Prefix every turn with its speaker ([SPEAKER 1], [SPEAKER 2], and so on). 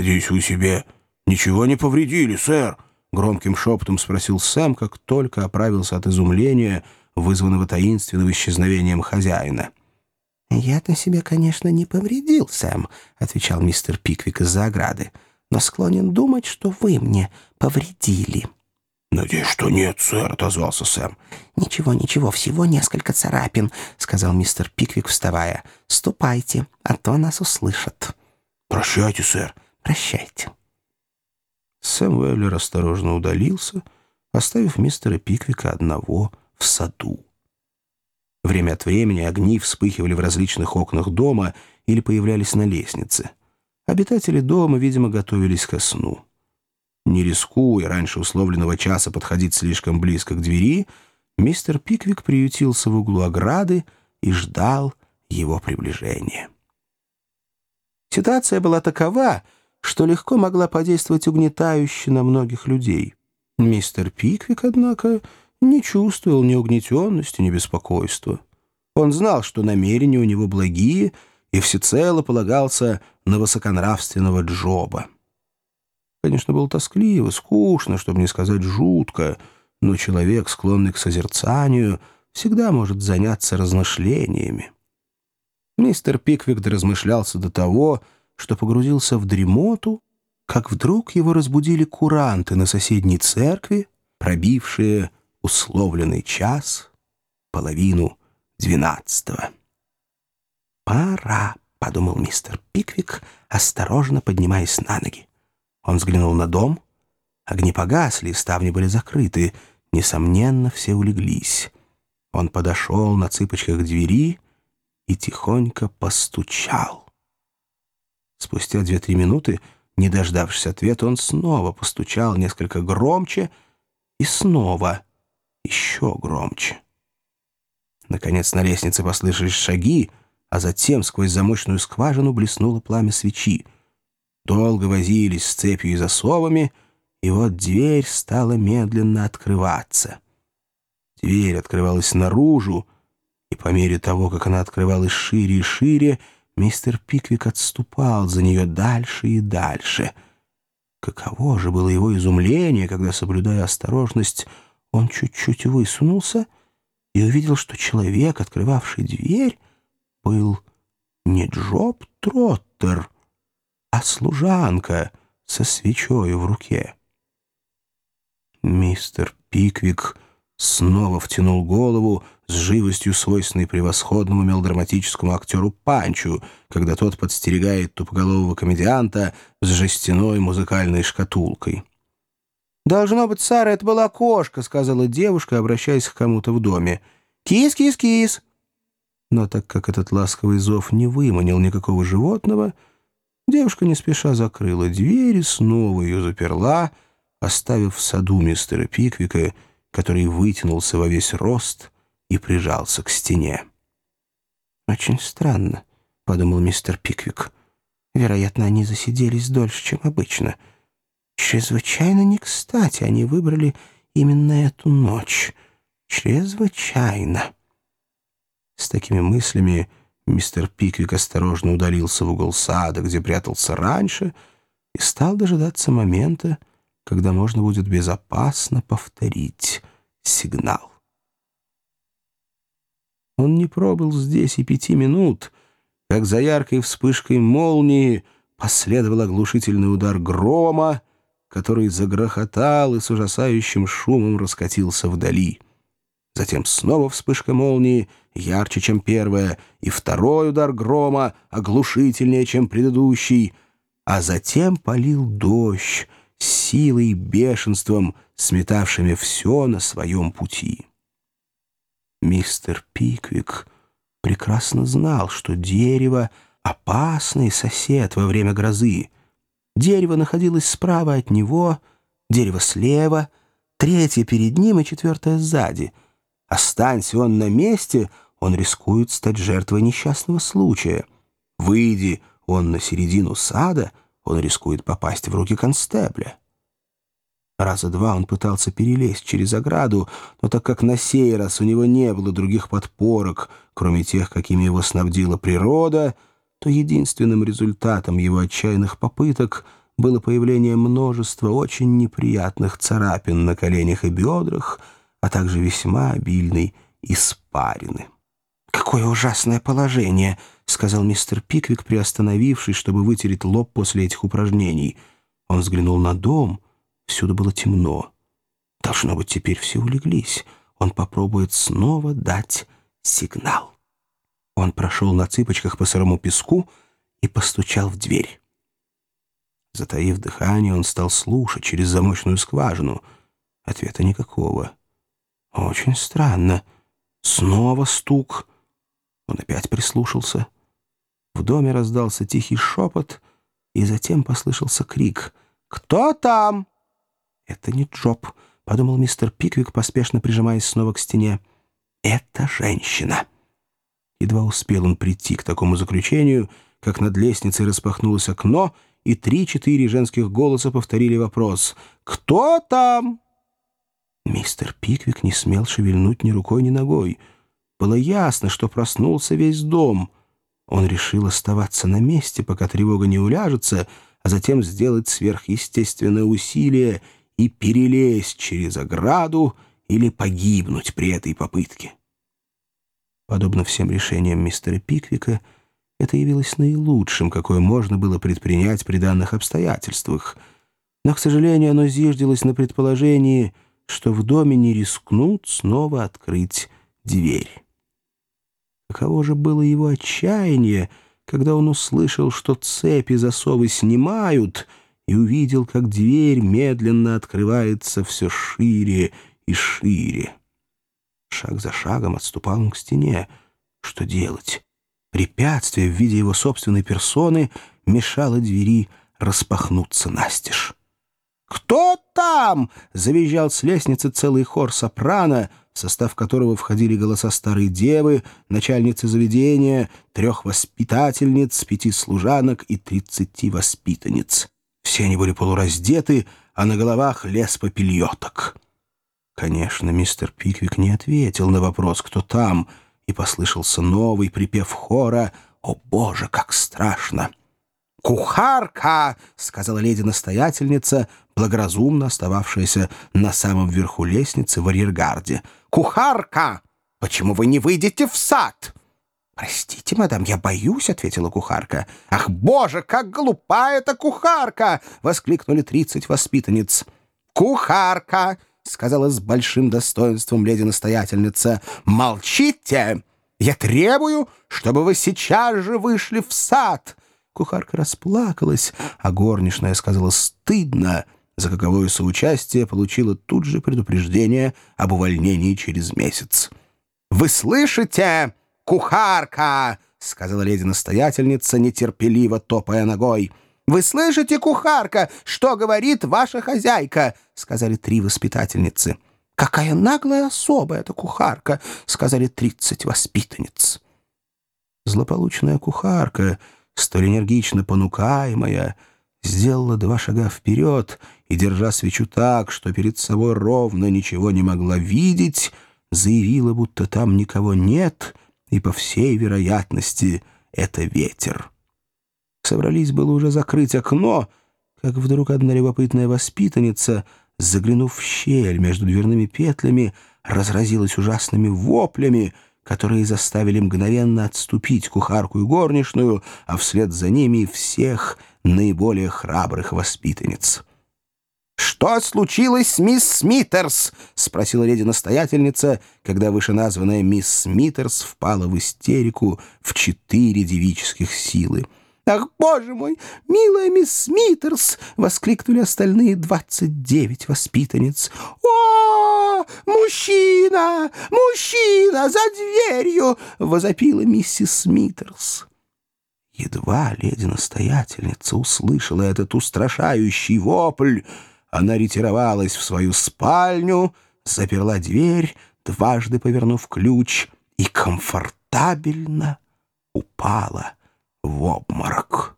[SPEAKER 1] «Надеюсь, вы себе ничего не повредили, сэр?» — громким шепотом спросил Сэм, как только оправился от изумления, вызванного таинственным исчезновением хозяина.
[SPEAKER 2] «Я-то себе, конечно, не повредил, Сэм», — отвечал мистер Пиквик из-за ограды, «но склонен думать, что вы мне повредили».
[SPEAKER 1] «Надеюсь, что нет, сэр», — отозвался Сэм.
[SPEAKER 2] «Ничего, ничего, всего несколько царапин», — сказал мистер Пиквик, вставая. «Ступайте, а то нас услышат».
[SPEAKER 1] «Прощайте, сэр».
[SPEAKER 2] «Прощайте».
[SPEAKER 1] Сэм Уэллер осторожно удалился, оставив мистера Пиквика одного в саду. Время от времени огни вспыхивали в различных окнах дома или появлялись на лестнице. Обитатели дома, видимо, готовились ко сну. Не рискуя раньше условленного часа подходить слишком близко к двери, мистер Пиквик приютился в углу ограды и ждал его приближения. Ситуация была такова, что легко могла подействовать угнетающе на многих людей. Мистер Пиквик, однако, не чувствовал ни угнетенности, ни беспокойства. Он знал, что намерения у него благие, и всецело полагался на высоконравственного Джоба. Конечно, было тоскливо, скучно, чтобы не сказать жутко, но человек, склонный к созерцанию, всегда может заняться размышлениями. Мистер Пиквик размышлялся до того, что погрузился в дремоту, как вдруг его разбудили куранты на соседней церкви, пробившие условленный час, половину двенадцатого. «Пора», — подумал мистер Пиквик, осторожно поднимаясь на ноги. Он взглянул на дом. Огни погасли, ставни были закрыты. Несомненно, все улеглись. Он подошел на цыпочках к двери и тихонько постучал. Спустя две-три минуты, не дождавшись ответа, он снова постучал несколько громче и снова — еще громче. Наконец на лестнице послышались шаги, а затем сквозь замочную скважину блеснуло пламя свечи. Долго возились с цепью и засовами, и вот дверь стала медленно открываться. Дверь открывалась наружу, и по мере того, как она открывалась шире и шире, мистер Пиквик отступал за нее дальше и дальше. Каково же было его изумление, когда, соблюдая осторожность, он чуть-чуть высунулся и увидел, что человек, открывавший дверь, был не Джоб Троттер, а служанка со свечой в руке. Мистер Пиквик снова втянул голову с живостью, свойственной превосходному мелодраматическому актеру Панчу, когда тот подстерегает тупоголового комедианта с жестяной музыкальной шкатулкой. «Должно быть, Сара, это была кошка», — сказала девушка, обращаясь к кому-то в доме. «Кис, кис, кис!» Но так как этот ласковый зов не выманил никакого животного, девушка не спеша закрыла дверь и снова ее заперла, оставив в саду мистера Пиквика, который вытянулся во весь рост и прижался к стене. «Очень странно», — подумал мистер Пиквик. «Вероятно, они засиделись дольше, чем обычно». Чрезвычайно не кстати они выбрали именно эту ночь. Чрезвычайно. С такими мыслями мистер Пиквик осторожно удалился в угол сада, где прятался раньше, и стал дожидаться момента, когда можно будет безопасно повторить сигнал. Он не пробыл здесь и пяти минут, как за яркой вспышкой молнии последовал оглушительный удар грома, который загрохотал и с ужасающим шумом раскатился вдали. Затем снова вспышка молнии, ярче, чем первая, и второй удар грома, оглушительнее, чем предыдущий, а затем полил дождь, силой и бешенством, сметавшими все на своем пути. Мистер Пиквик прекрасно знал, что дерево — опасный сосед во время грозы, Дерево находилось справа от него, дерево слева, третье перед ним и четвертое сзади. Останься он на месте, он рискует стать жертвой несчастного случая. Выйди он на середину сада, он рискует попасть в руки констебля. Раза два он пытался перелезть через ограду, но так как на сей раз у него не было других подпорок, кроме тех, какими его снабдила природа — то единственным результатом его отчаянных попыток было появление множества очень неприятных царапин на коленях и бедрах, а также весьма обильной испарины.
[SPEAKER 2] «Какое ужасное положение!» — сказал мистер Пиквик, приостановившись, чтобы вытереть лоб после этих упражнений. Он взглянул на дом. Всюду было темно. Должно быть, теперь все улеглись. Он попробует снова дать сигнал. Он прошел на цыпочках по сырому песку и постучал в дверь. Затаив дыхание, он стал слушать через замочную скважину. Ответа никакого. Очень странно. Снова стук. Он опять прислушался. В доме раздался тихий шепот, и затем послышался крик. «Кто там?» «Это не Джоб», — подумал мистер Пиквик, поспешно прижимаясь снова к стене. «Это женщина». Едва успел он прийти к такому заключению, как над лестницей распахнулось окно, и три-четыре женских голоса повторили вопрос «Кто там?» Мистер Пиквик не смел шевельнуть ни рукой, ни ногой. Было ясно, что проснулся весь дом. Он решил оставаться на месте, пока тревога не уляжется, а затем сделать сверхъестественное усилие и перелезть через ограду или погибнуть при этой попытке. Подобно всем решениям мистера Пиквика, это явилось наилучшим, какое можно было предпринять при данных обстоятельствах. Но, к сожалению, оно зиждилось на предположении, что в доме не рискнут снова открыть дверь. Каково же было его отчаяние, когда он услышал, что цепи засовы снимают, и увидел, как дверь медленно открывается все шире и шире. Шаг за шагом отступал он к стене. Что делать? Препятствие в виде его собственной персоны мешало двери распахнуться настежь. «Кто там?» — завизжал с лестницы целый хор сопрано, в состав которого входили голоса старой девы, начальницы заведения, трех воспитательниц, пяти служанок и тридцати воспитанниц. Все они были полураздеты, а на головах лес попельоток. Конечно, мистер Пиквик не ответил на вопрос, кто там, и послышался новый припев хора «О, Боже, как страшно!» «Кухарка!» — сказала леди-настоятельница, благоразумно остававшаяся на самом верху лестницы в арьергарде. «Кухарка! Почему вы не выйдете в сад?» «Простите, мадам, я боюсь», — ответила кухарка. «Ах, боже, как глупа эта кухарка!» — воскликнули тридцать воспитанниц. «Кухарка!» — сказала с большим достоинством леди-настоятельница. «Молчите! Я требую, чтобы вы сейчас же вышли в сад!» Кухарка расплакалась, а горничная сказала «стыдно», за каковое соучастие получила тут же предупреждение об увольнении через месяц. «Вы слышите, кухарка?» — сказала леди-настоятельница, нетерпеливо топая ногой. «Вы слышите, кухарка, что говорит ваша хозяйка?» — сказали три воспитательницы. «Какая наглая особа эта кухарка!» — сказали тридцать воспитанниц. Злополучная кухарка, столь энергично понукаемая, сделала два шага вперед и, держа свечу так, что перед собой ровно ничего не могла видеть, заявила, будто там никого нет, и, по всей вероятности, это ветер. Собрались было уже закрыть окно, как вдруг одна любопытная воспитанница, заглянув в щель между дверными петлями, разразилась ужасными воплями, которые заставили мгновенно отступить кухарку и горничную, а вслед за ними всех наиболее храбрых воспитанниц. «Что случилось с мисс Смитерс?» — спросила леди-настоятельница, когда вышеназванная мисс Смитерс впала в истерику в четыре девических силы. «Ах, боже мой, милая мисс Смитерс!» — воскликнули остальные двадцать девять воспитанниц. «О, мужчина! Мужчина! За дверью!» — возопила миссис Смитерс. Едва леди-настоятельница услышала этот устрашающий вопль, она ретировалась в свою спальню, заперла дверь, дважды повернув ключ, и комфортабельно упала в обморок.